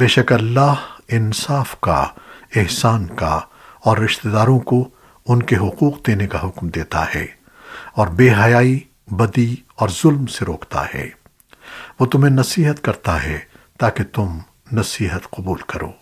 بے شک اللہ انصاف کا، احسان کا اور رشتہ داروں کو ان کے حقوق دینے کا حکم دیتا ہے اور بے حیائی، بدی اور ظلم سے روکتا ہے۔ وہ تمہیں نصیحت کرتا ہے تاکہ تم نصیحت قبول کرو۔